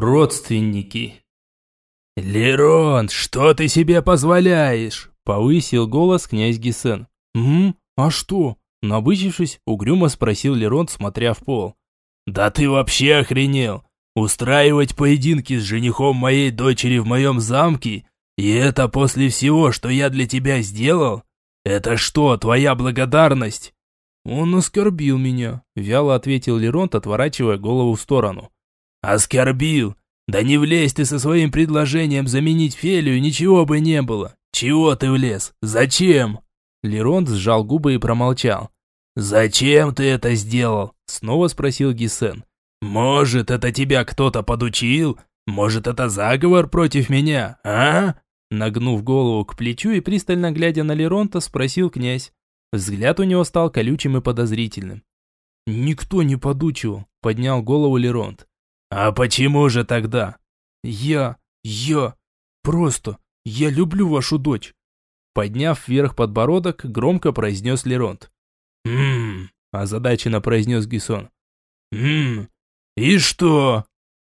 Родственники. «Лерон, что ты себе позволяешь?» – повысил голос князь Гесен. «М? А что?» – набычившись, угрюмо спросил Лерон, смотря в пол. «Да ты вообще охренел! Устраивать поединки с женихом моей дочери в моем замке? И это после всего, что я для тебя сделал? Это что, твоя благодарность?» «Он оскорбил меня», – вяло ответил Леронт, отворачивая голову в сторону. «Оскорбил? Да не влезь ты со своим предложением заменить Фелию, ничего бы не было. Чего ты влез? Зачем?» Леронт сжал губы и промолчал. «Зачем ты это сделал?» – снова спросил Гисен. «Может, это тебя кто-то подучил? Может, это заговор против меня, а?» Нагнув голову к плечу и пристально глядя на Леронта, спросил князь. Взгляд у него стал колючим и подозрительным. «Никто не подучивал», – поднял голову Леронт. «А почему же тогда?» «Я... я... просто... я люблю вашу дочь». Подняв вверх подбородок, громко произнес Леронт. «Ммм...» – озадаченно произнес Гисон. «Ммм... и что?»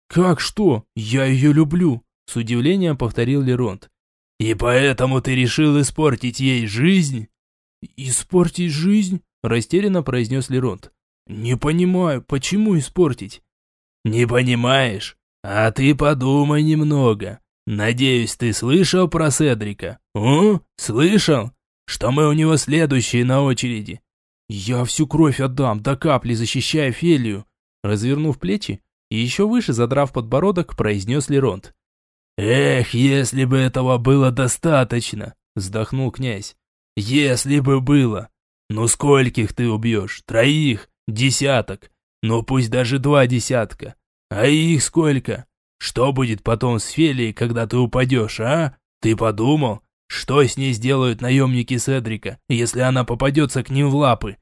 «Как что? Я ее люблю!» – с удивлением повторил Леронт. «И поэтому ты решил испортить ей жизнь?» «Испортить жизнь?» – растерянно произнес Леронт. «Не понимаю, почему испортить?» «Не понимаешь? А ты подумай немного. Надеюсь, ты слышал про Седрика? О, слышал? Что мы у него следующие на очереди?» «Я всю кровь отдам, до капли защищая Фелию!» Развернув плечи и еще выше задрав подбородок, произнес Леронт. «Эх, если бы этого было достаточно!» Вздохнул князь. «Если бы было! Ну скольких ты убьешь? Троих? Десяток? Ну пусть даже два десятка. А их сколько? Что будет потом с Фелией, когда ты упадешь, а? Ты подумал? Что с ней сделают наемники Седрика, если она попадется к ним в лапы?»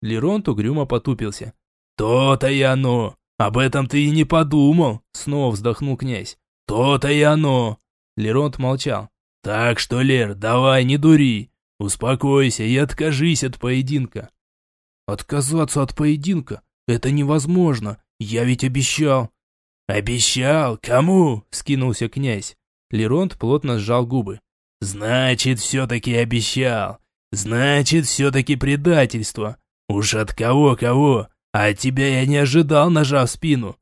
Леронт угрюмо потупился. «То-то и оно! Об этом ты и не подумал!» Снова вздохнул князь. «То-то и оно!» Леронт молчал. «Так что, Лер, давай, не дури! Успокойся и откажись от поединка!» «Отказаться от поединка? Это невозможно! Я ведь обещал!» «Обещал? Кому?» – скинулся князь. Леронт плотно сжал губы. «Значит, все-таки обещал. Значит, все-таки предательство. Уж от кого-кого, а от тебя я не ожидал, ножа в спину.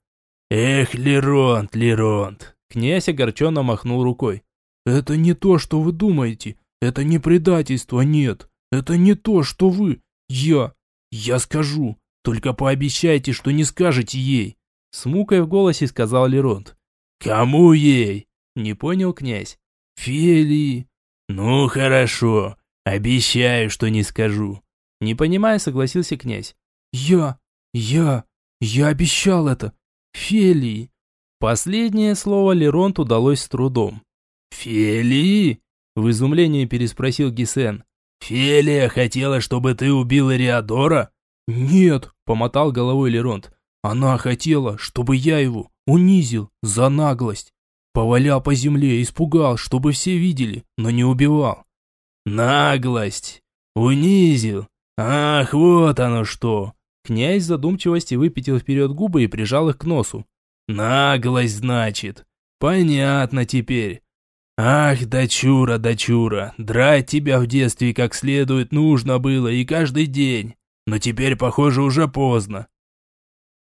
Эх, Леронт, Леронт!» Князь огорченно махнул рукой. «Это не то, что вы думаете. Это не предательство, нет. Это не то, что вы. Я. Я скажу. Только пообещайте, что не скажете ей. С мукой в голосе сказал Леронт. «Кому ей?» Не понял князь. «Фелии». «Ну, хорошо. Обещаю, что не скажу». Не понимая, согласился князь. «Я... я... я обещал это. Фелии». Последнее слово Леронт удалось с трудом. «Фелии?» В изумлении переспросил Гисен. «Фелия хотела, чтобы ты убил Эриадора?» «Нет», — помотал головой Леронт. Она хотела, чтобы я его унизил за наглость. Повалял по земле, испугал, чтобы все видели, но не убивал. Наглость! Унизил! Ах, вот оно что! Князь задумчивости выпятил вперед губы и прижал их к носу. Наглость, значит. Понятно теперь. Ах, дочура, дочура, драть тебя в детстве как следует нужно было и каждый день. Но теперь, похоже, уже поздно.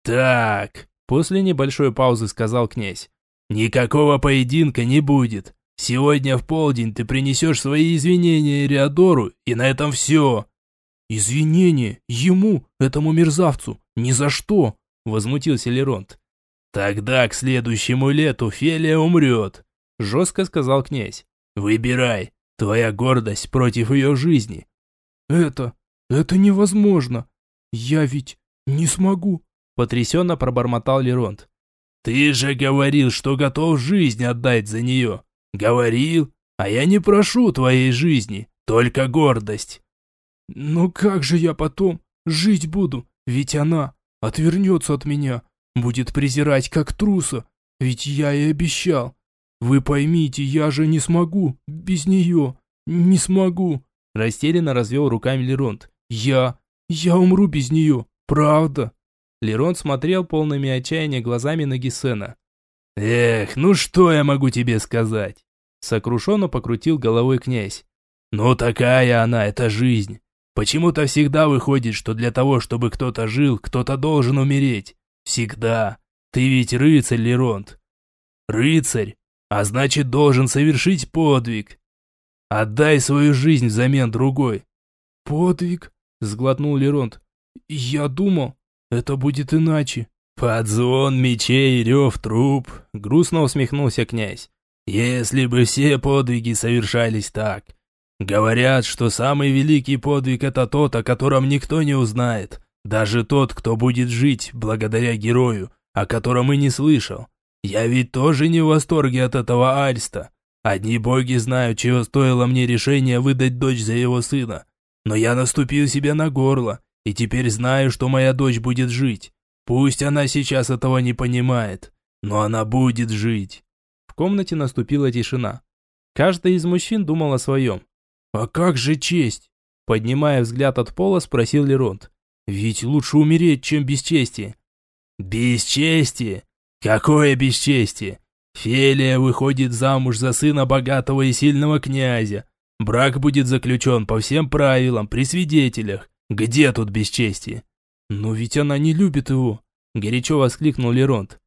«Так», – после небольшой паузы сказал князь, – «никакого поединка не будет. Сегодня в полдень ты принесешь свои извинения Эриадору, и на этом все». «Извинения? Ему, этому мерзавцу? Ни за что!» – возмутился Леронт. «Тогда к следующему лету Фелия умрет», – жестко сказал князь. «Выбирай, твоя гордость против ее жизни». «Это... это невозможно. Я ведь не смогу». Потрясенно пробормотал Леронт. «Ты же говорил, что готов жизнь отдать за нее. Говорил, а я не прошу твоей жизни, только гордость». «Ну как же я потом жить буду? Ведь она отвернется от меня, будет презирать как труса, ведь я и обещал. Вы поймите, я же не смогу без нее, не смогу». Растерянно развел руками Леронт. «Я, я умру без нее, правда». Лерон смотрел полными отчаяния глазами на Гесена. Эх, ну что я могу тебе сказать? Сокрушенно покрутил головой князь. Ну такая она, эта жизнь. Почему-то всегда выходит, что для того, чтобы кто-то жил, кто-то должен умереть. Всегда. Ты ведь рыцарь, Леронт. Рыцарь, а значит должен совершить подвиг. Отдай свою жизнь взамен другой. Подвиг? Сглотнул Леронт. Я думал, это будет иначе. Под звон мечей рев труп, грустно усмехнулся князь. Если бы все подвиги совершались так. Говорят, что самый великий подвиг это тот, о котором никто не узнает. Даже тот, кто будет жить благодаря герою, о котором и не слышал. Я ведь тоже не в восторге от этого Альста. Одни боги знают, чего стоило мне решение выдать дочь за его сына. Но я наступил себе на горло, и теперь знаю, что моя дочь будет жить. Пусть она сейчас этого не понимает, но она будет жить. В комнате наступила тишина. Каждый из мужчин думал о своем. «А как же честь?» Поднимая взгляд от пола, спросил Леронт. «Ведь лучше умереть, чем бесчестие». «Бесчестие? Какое бесчестие? Фелия выходит замуж за сына богатого и сильного князя. Брак будет заключен по всем правилам, при свидетелях. Где тут бесчестие?» «Но ведь она не любит его», – горячо воскликнул Леронт.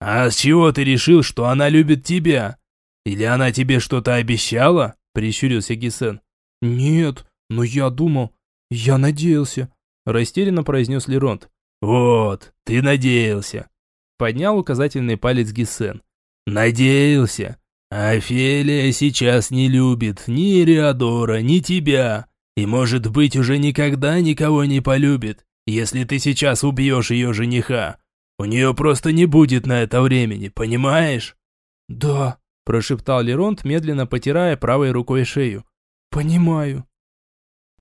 «А с чего ты решил, что она любит тебя? Или она тебе что-то обещала?» – прищурился Гисен. «Нет, но я думал, я надеялся», – растерянно произнес Леронт. «Вот, ты надеялся», – поднял указательный палец Гисен. «Надеялся. Офелия сейчас не любит ни Риадора, ни тебя, и, может быть, уже никогда никого не полюбит если ты сейчас убьешь ее жениха. У нее просто не будет на это времени, понимаешь?» «Да», – прошептал Леронт, медленно потирая правой рукой шею. «Понимаю».